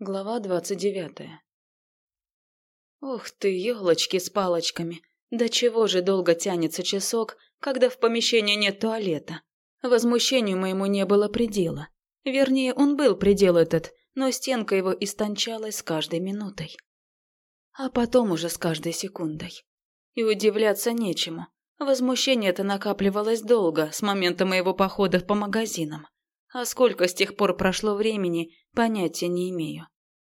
Глава двадцать девятая. Ух ты, елочки с палочками. До чего же долго тянется часок, когда в помещении нет туалета? Возмущению моему не было предела. Вернее, он был предел этот, но стенка его истончалась с каждой минутой. А потом уже с каждой секундой. И удивляться нечему. Возмущение-то накапливалось долго, с момента моего похода по магазинам. А сколько с тех пор прошло времени, понятия не имею.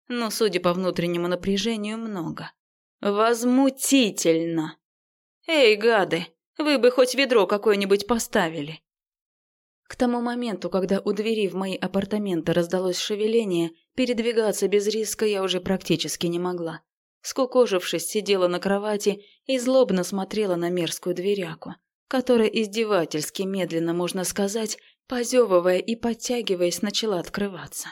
Но, судя по внутреннему напряжению, много. Возмутительно! Эй, гады, вы бы хоть ведро какое-нибудь поставили. К тому моменту, когда у двери в мои апартаменты раздалось шевеление, передвигаться без риска я уже практически не могла. Скукожившись, сидела на кровати и злобно смотрела на мерзкую дверяку, которая издевательски медленно, можно сказать, позевывая и подтягиваясь, начала открываться.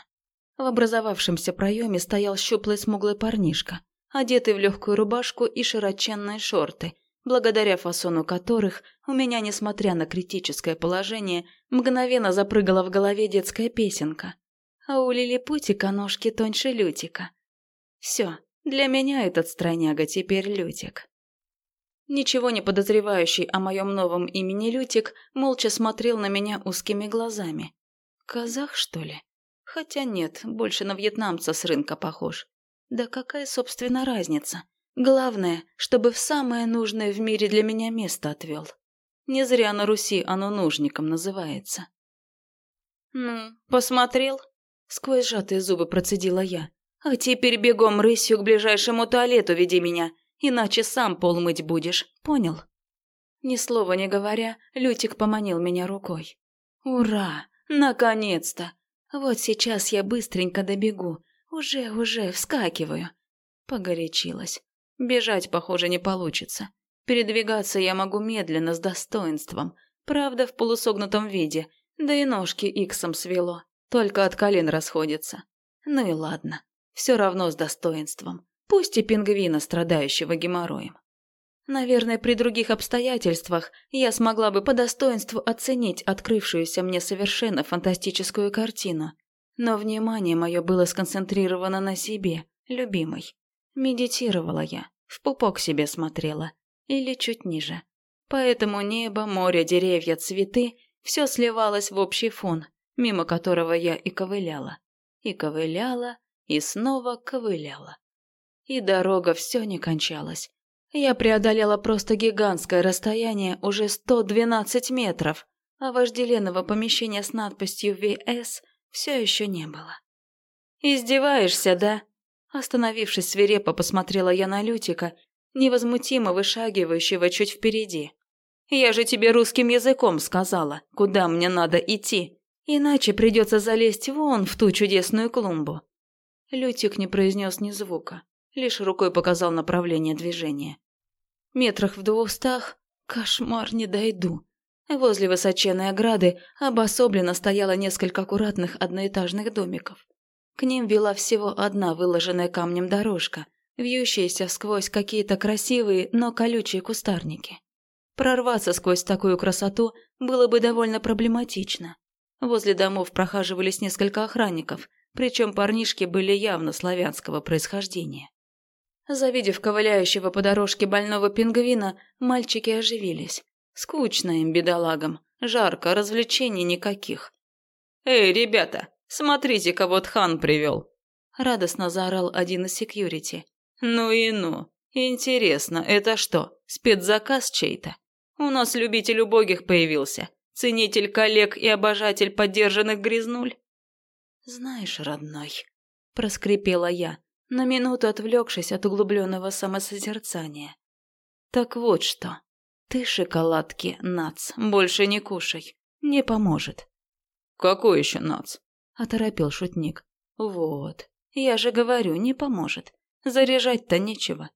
В образовавшемся проеме стоял щуплый смуглый парнишка, одетый в легкую рубашку и широченные шорты, благодаря фасону которых у меня, несмотря на критическое положение, мгновенно запрыгала в голове детская песенка. А у лилипутика ножки тоньше лютика. Все, для меня этот стройняга теперь лютик. Ничего не подозревающий о моем новом имени Лютик молча смотрел на меня узкими глазами. Казах, что ли? Хотя нет, больше на вьетнамца с рынка похож. Да какая, собственно, разница? Главное, чтобы в самое нужное в мире для меня место отвел. Не зря на Руси оно нужником называется. «Ну, посмотрел?» Сквозь сжатые зубы процедила я. «А теперь бегом рысью к ближайшему туалету веди меня иначе сам пол мыть будешь, понял?» Ни слова не говоря, Лютик поманил меня рукой. «Ура! Наконец-то! Вот сейчас я быстренько добегу. Уже, уже, вскакиваю!» Погорячилась. Бежать, похоже, не получится. Передвигаться я могу медленно, с достоинством. Правда, в полусогнутом виде, да и ножки иксом свело. Только от колен расходятся. Ну и ладно. Все равно с достоинством. Пусть и пингвина, страдающего геморроем. Наверное, при других обстоятельствах я смогла бы по достоинству оценить открывшуюся мне совершенно фантастическую картину. Но внимание мое было сконцентрировано на себе, любимой. Медитировала я, в пупок себе смотрела. Или чуть ниже. Поэтому небо, море, деревья, цветы – все сливалось в общий фон, мимо которого я и ковыляла. И ковыляла, и снова ковыляла. И дорога все не кончалась. Я преодолела просто гигантское расстояние, уже 112 метров, а вожделенного помещения с надписью «ВС» все еще не было. «Издеваешься, да?» Остановившись свирепо, посмотрела я на Лютика, невозмутимо вышагивающего чуть впереди. «Я же тебе русским языком сказала, куда мне надо идти, иначе придется залезть вон в ту чудесную клумбу». Лютик не произнес ни звука лишь рукой показал направление движения. Метрах в двухстах кошмар не дойду. Возле высоченной ограды обособленно стояло несколько аккуратных одноэтажных домиков. К ним вела всего одна выложенная камнем дорожка, вьющаяся сквозь какие-то красивые, но колючие кустарники. Прорваться сквозь такую красоту было бы довольно проблематично. Возле домов прохаживались несколько охранников, причем парнишки были явно славянского происхождения. Завидев ковыляющего по дорожке больного пингвина, мальчики оживились. Скучно им, бедолагам. Жарко, развлечений никаких. «Эй, ребята, смотрите, кого Тхан привел!» Радостно заорал один из секьюрити. «Ну и ну! Интересно, это что, спецзаказ чей-то? У нас любитель убогих появился. Ценитель коллег и обожатель поддержанных грязнуль?» «Знаешь, родной», – проскрипела я, на минуту отвлекшись от углубленного самосозерцания. Так вот что. Ты шоколадки, нац, больше не кушай. Не поможет. Какой еще нац? Оторопил шутник. Вот. Я же говорю, не поможет. Заряжать-то нечего.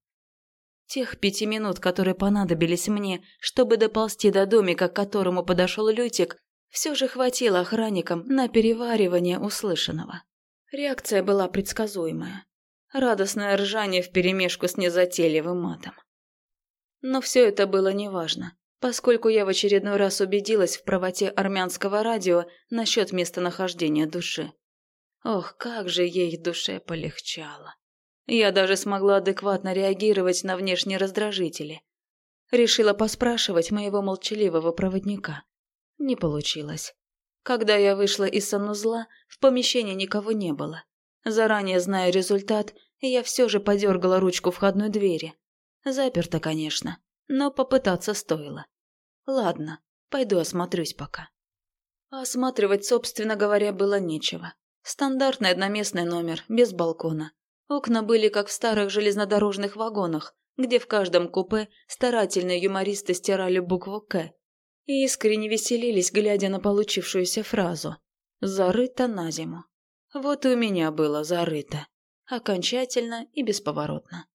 Тех пяти минут, которые понадобились мне, чтобы доползти до домика, к которому подошел Лютик, все же хватило охранникам на переваривание услышанного. Реакция была предсказуемая радостное ржание вперемешку с незатейливым матом. Но все это было неважно, поскольку я в очередной раз убедилась в правоте армянского радио насчет местонахождения души. Ох, как же ей душе полегчало. Я даже смогла адекватно реагировать на внешние раздражители. Решила поспрашивать моего молчаливого проводника. Не получилось. Когда я вышла из санузла, в помещении никого не было. Заранее зная результат, я все же подергала ручку входной двери. Заперто, конечно, но попытаться стоило. Ладно, пойду осмотрюсь пока. Осматривать, собственно говоря, было нечего. Стандартный одноместный номер, без балкона. Окна были как в старых железнодорожных вагонах, где в каждом купе старательные юмористы стирали букву «К» и искренне веселились, глядя на получившуюся фразу «Зарыто на зиму». Вот и у меня было зарыто. Окончательно и бесповоротно.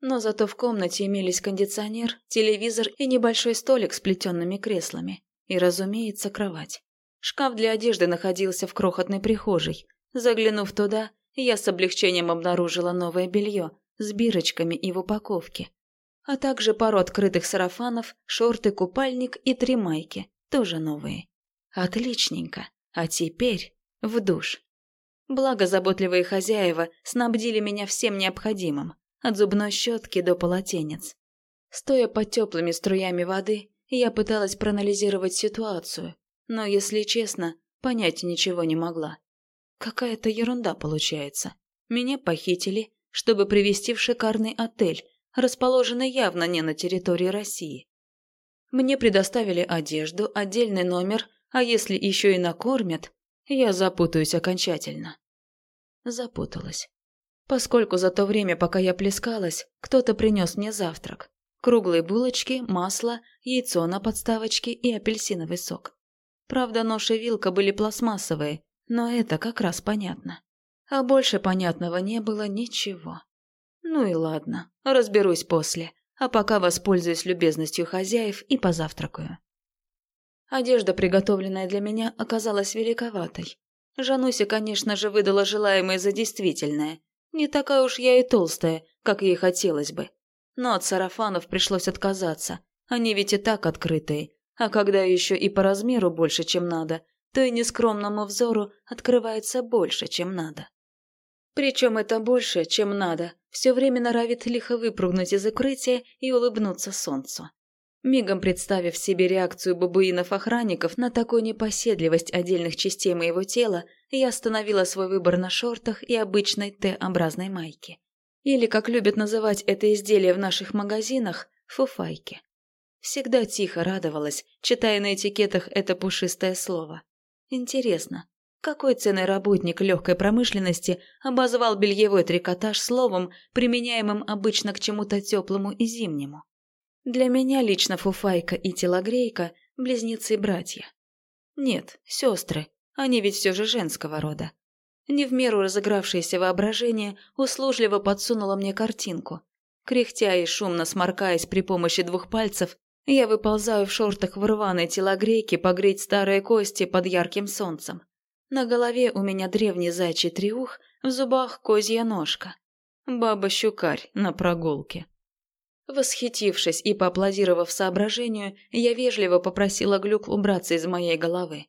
Но зато в комнате имелись кондиционер, телевизор и небольшой столик с плетенными креслами. И, разумеется, кровать. Шкаф для одежды находился в крохотной прихожей. Заглянув туда, я с облегчением обнаружила новое белье с бирочками и в упаковке. А также пару открытых сарафанов, шорты, купальник и три майки, тоже новые. Отличненько. А теперь в душ. Благо заботливые хозяева снабдили меня всем необходимым, от зубной щетки до полотенец. Стоя под теплыми струями воды, я пыталась проанализировать ситуацию, но, если честно, понять ничего не могла. Какая-то ерунда получается. Меня похитили, чтобы привезти в шикарный отель, расположенный явно не на территории России. Мне предоставили одежду, отдельный номер, а если еще и накормят, я запутаюсь окончательно. Запуталась. Поскольку за то время, пока я плескалась, кто-то принес мне завтрак. Круглые булочки, масло, яйцо на подставочке и апельсиновый сок. Правда, нож и вилка были пластмассовые, но это как раз понятно. А больше понятного не было ничего. Ну и ладно, разберусь после, а пока воспользуюсь любезностью хозяев и позавтракаю. Одежда, приготовленная для меня, оказалась великоватой. Жануся, конечно же, выдала желаемое за действительное. Не такая уж я и толстая, как ей хотелось бы. Но от сарафанов пришлось отказаться. Они ведь и так открытые. А когда еще и по размеру больше, чем надо, то и нескромному взору открывается больше, чем надо. Причем это больше, чем надо, все время норовит лихо выпрыгнуть из укрытия и улыбнуться солнцу. Мигом представив себе реакцию бабуинов-охранников на такую непоседливость отдельных частей моего тела, я остановила свой выбор на шортах и обычной Т-образной майке. Или, как любят называть это изделие в наших магазинах, фуфайки. Всегда тихо радовалась, читая на этикетах это пушистое слово. Интересно, какой ценный работник легкой промышленности обозвал бельевой трикотаж словом, применяемым обычно к чему-то теплому и зимнему? Для меня лично Фуфайка и Телогрейка – близнецы-братья. Нет, сестры, они ведь все же женского рода. Не в меру разыгравшееся воображение услужливо подсунуло мне картинку. Кряхтя и шумно сморкаясь при помощи двух пальцев, я выползаю в шортах в рваной телогрейке погреть старые кости под ярким солнцем. На голове у меня древний зайчий триух, в зубах козья ножка. Баба-щукарь на прогулке. Восхитившись и поаплодировав соображению, я вежливо попросила Глюк убраться из моей головы.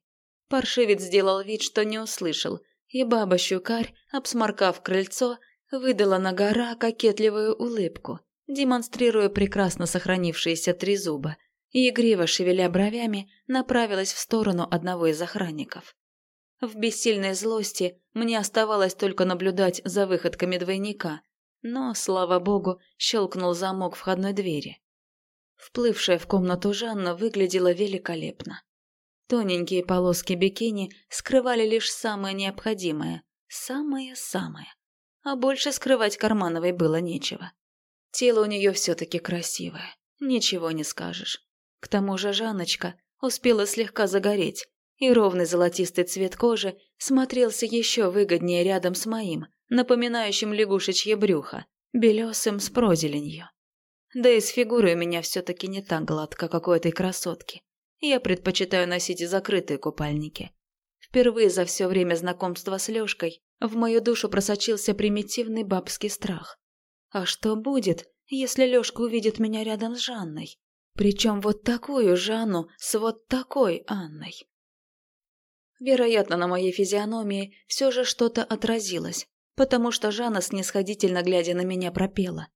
Паршивец сделал вид, что не услышал, и баба-щукарь, обсморкав крыльцо, выдала на гора кокетливую улыбку, демонстрируя прекрасно сохранившиеся три зуба, и, игриво шевеля бровями, направилась в сторону одного из охранников. В бессильной злости мне оставалось только наблюдать за выходками двойника, но, слава богу, щелкнул замок входной двери. Вплывшая в комнату Жанна выглядела великолепно. Тоненькие полоски бикини скрывали лишь самое необходимое, самое-самое. А больше скрывать Кармановой было нечего. Тело у нее все-таки красивое, ничего не скажешь. К тому же Жанночка успела слегка загореть, и ровный золотистый цвет кожи смотрелся еще выгоднее рядом с моим – напоминающим лягушечье брюхо, белесым с прозеленью. Да и с фигурой у меня все-таки не так гладко, как у этой красотки. Я предпочитаю носить закрытые купальники. Впервые за все время знакомства с Лешкой в мою душу просочился примитивный бабский страх. А что будет, если Лешка увидит меня рядом с Жанной? Причем вот такую Жанну с вот такой Анной. Вероятно, на моей физиономии все же что-то отразилось, потому что Жанна, снисходительно глядя на меня, пропела.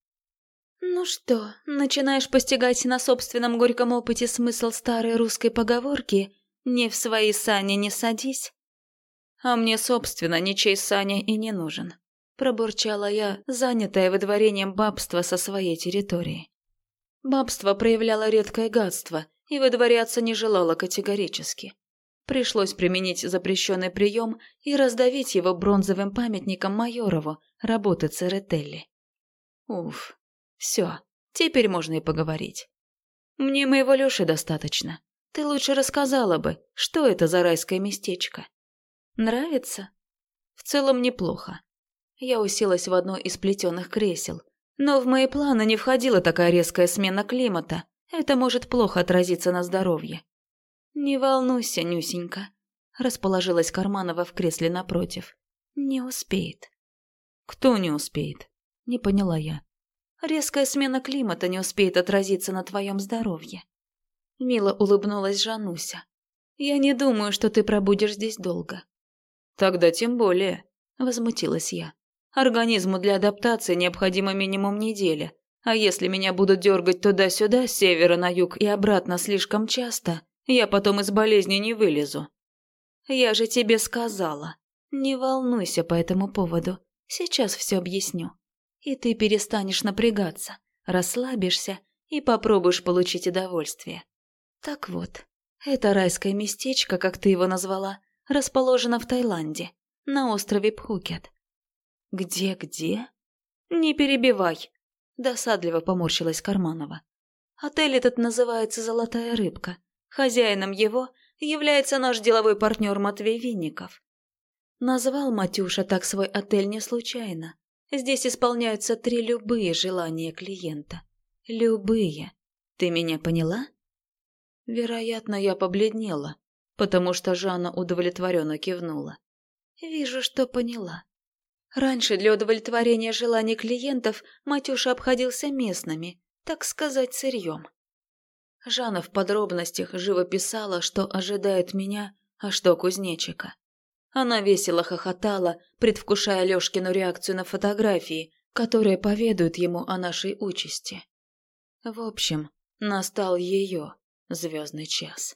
«Ну что, начинаешь постигать на собственном горьком опыте смысл старой русской поговорки «Не в свои сани не садись»?» «А мне, собственно, ничей сани и не нужен», – пробурчала я, занятая выдворением бабства со своей территории. Бабство проявляло редкое гадство и выдворяться не желало категорически. Пришлось применить запрещенный прием и раздавить его бронзовым памятником Майорову работы Церетелли. Уф, все, теперь можно и поговорить. Мне моего Лёши достаточно. Ты лучше рассказала бы, что это за райское местечко. Нравится? В целом неплохо. Я уселась в одно из плетеных кресел. Но в мои планы не входила такая резкая смена климата. Это может плохо отразиться на здоровье. «Не волнуйся, Нюсенька», – расположилась Карманова в кресле напротив. «Не успеет». «Кто не успеет?» – не поняла я. «Резкая смена климата не успеет отразиться на твоем здоровье». Мило улыбнулась Жануся. «Я не думаю, что ты пробудешь здесь долго». «Тогда тем более», – возмутилась я. «Организму для адаптации необходимо минимум неделя, а если меня будут дергать туда-сюда, с севера на юг и обратно слишком часто, я потом из болезни не вылезу. Я же тебе сказала. Не волнуйся по этому поводу. Сейчас все объясню. И ты перестанешь напрягаться, расслабишься и попробуешь получить удовольствие. Так вот, это райское местечко, как ты его назвала, расположено в Таиланде, на острове Пхукет. Где-где? Не перебивай. Досадливо поморщилась Карманова. Отель этот называется «Золотая рыбка», Хозяином его является наш деловой партнер Матвей Винников. Назвал Матюша так свой отель не случайно. Здесь исполняются три любые желания клиента. Любые. Ты меня поняла? Вероятно, я побледнела, потому что Жанна удовлетворенно кивнула. Вижу, что поняла. Раньше для удовлетворения желаний клиентов Матюша обходился местными, так сказать, сырьем. Жанна в подробностях живо писала, что ожидает меня, а что кузнечика. Она весело хохотала, предвкушая Лёшкину реакцию на фотографии, которые поведают ему о нашей участи. В общем, настал ее звездный час.